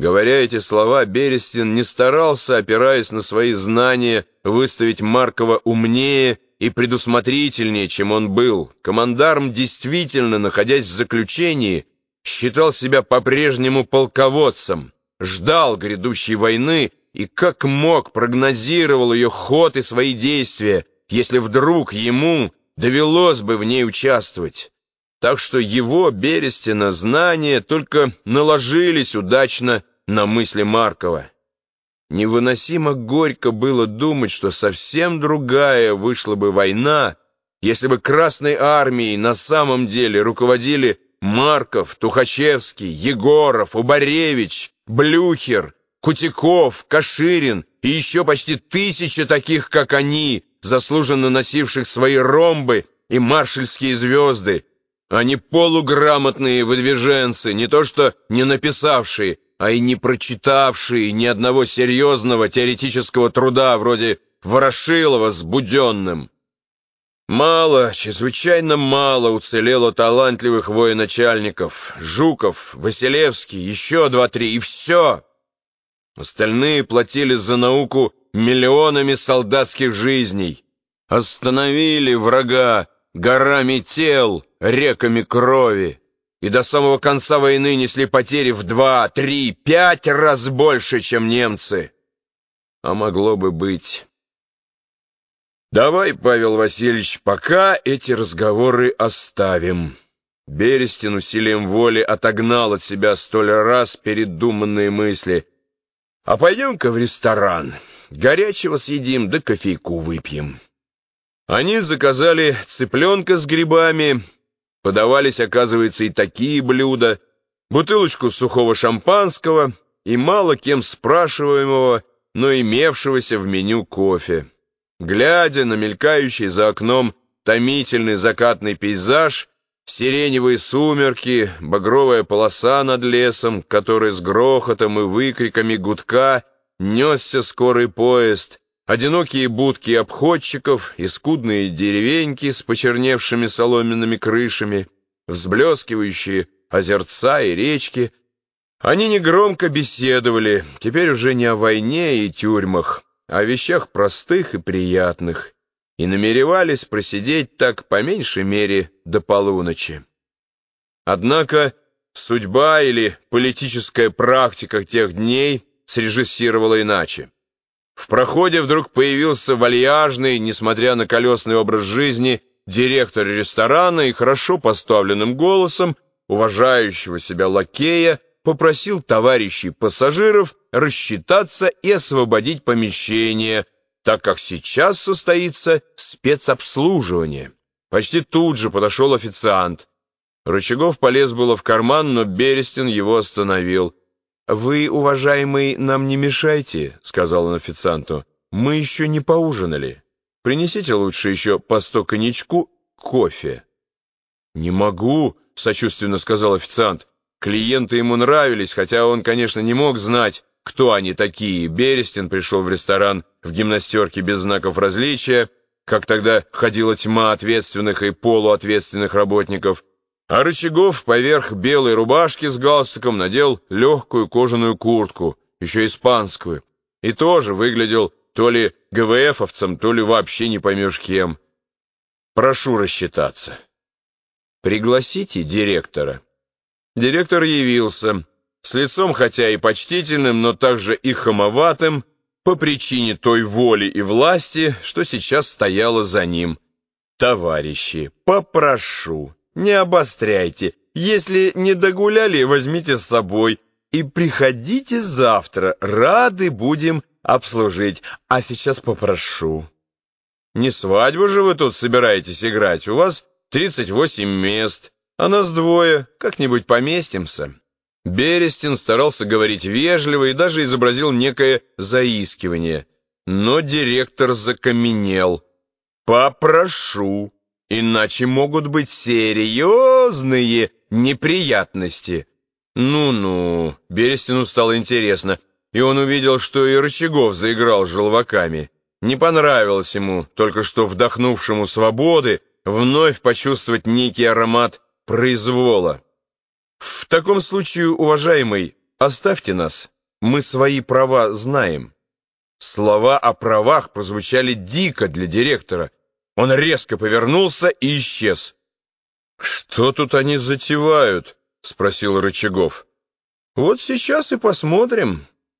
Говоря эти слова, Берестин не старался, опираясь на свои знания, выставить Маркова умнее и предусмотрительнее, чем он был. Командарм действительно, находясь в заключении, считал себя по-прежнему полководцем, ждал грядущей войны и как мог прогнозировал ее ход и свои действия, если вдруг ему довелось бы в ней участвовать. Так что его, Берестина, знания только наложились удачно на мысли Маркова. Невыносимо горько было думать, что совсем другая вышла бы война, если бы Красной Армией на самом деле руководили Марков, Тухачевский, Егоров, Убаревич, Блюхер, Кутяков, Каширин и еще почти тысяча таких, как они, заслуженно носивших свои ромбы и маршальские звезды, а не полуграмотные выдвиженцы, не то что не написавшие, а и не прочитавшие ни одного серьезного теоретического труда вроде Ворошилова с Буденным. Мало, чрезвычайно мало уцелело талантливых военачальников. Жуков, Василевский, еще два-три, и все. Остальные платили за науку миллионами солдатских жизней. Остановили врага горами тел, реками крови. И до самого конца войны несли потери в два, три, пять раз больше, чем немцы. А могло бы быть... Давай, Павел Васильевич, пока эти разговоры оставим. Берестин усилием воли отогнал от себя столь раз передуманные мысли. А пойдем-ка в ресторан. Горячего съедим, да кофейку выпьем. Они заказали цыпленка с грибами. Подавались, оказывается, и такие блюда. Бутылочку сухого шампанского и мало кем спрашиваемого, но имевшегося в меню кофе. Глядя на мелькающий за окном томительный закатный пейзаж, сиреневые сумерки, багровая полоса над лесом, который с грохотом и выкриками гудка несся скорый поезд, одинокие будки обходчиков и скудные деревеньки с почерневшими соломенными крышами, взблескивающие озерца и речки, они негромко беседовали, теперь уже не о войне и тюрьмах, о вещах простых и приятных, и намеревались просидеть так по меньшей мере до полуночи. Однако судьба или политическая практика тех дней срежиссировала иначе. В проходе вдруг появился вальяжный, несмотря на колесный образ жизни, директор ресторана и хорошо поставленным голосом уважающего себя лакея попросил товарищей пассажиров рассчитаться и освободить помещение, так как сейчас состоится спецобслуживание. Почти тут же подошел официант. Рычагов полез было в карман, но Берестин его остановил. «Вы, уважаемый, нам не мешайте», — сказал он официанту. «Мы еще не поужинали. Принесите лучше еще по сто коньячку кофе». «Не могу», — сочувственно сказал официант. Клиенты ему нравились, хотя он, конечно, не мог знать, кто они такие. Берестин пришел в ресторан в гимнастерке без знаков различия, как тогда ходила тьма ответственных и полуответственных работников, а Рычагов поверх белой рубашки с галстуком надел легкую кожаную куртку, еще испанскую, и тоже выглядел то ли ГВФовцем, то ли вообще не поймешь кем. Прошу рассчитаться. Пригласите директора. Директор явился, с лицом хотя и почтительным, но также и хамоватым, по причине той воли и власти, что сейчас стояла за ним. «Товарищи, попрошу, не обостряйте. Если не догуляли, возьмите с собой. И приходите завтра, рады будем обслужить. А сейчас попрошу». «Не свадьбу же вы тут собираетесь играть? У вас 38 мест, а нас двое, как-нибудь поместимся». Берестин старался говорить вежливо и даже изобразил некое заискивание. Но директор закаменел. «Попрошу, иначе могут быть серьезные неприятности». «Ну-ну», Берестину стало интересно, и он увидел, что и Рычагов заиграл желваками. Не понравилось ему, только что вдохнувшему свободы, вновь почувствовать некий аромат произвола. В таком случае, уважаемый, Оставьте нас, мы свои права знаем». Слова о правах прозвучали дико для директора. Он резко повернулся и исчез. «Что тут они затевают?» — спросил Рычагов. «Вот сейчас и посмотрим».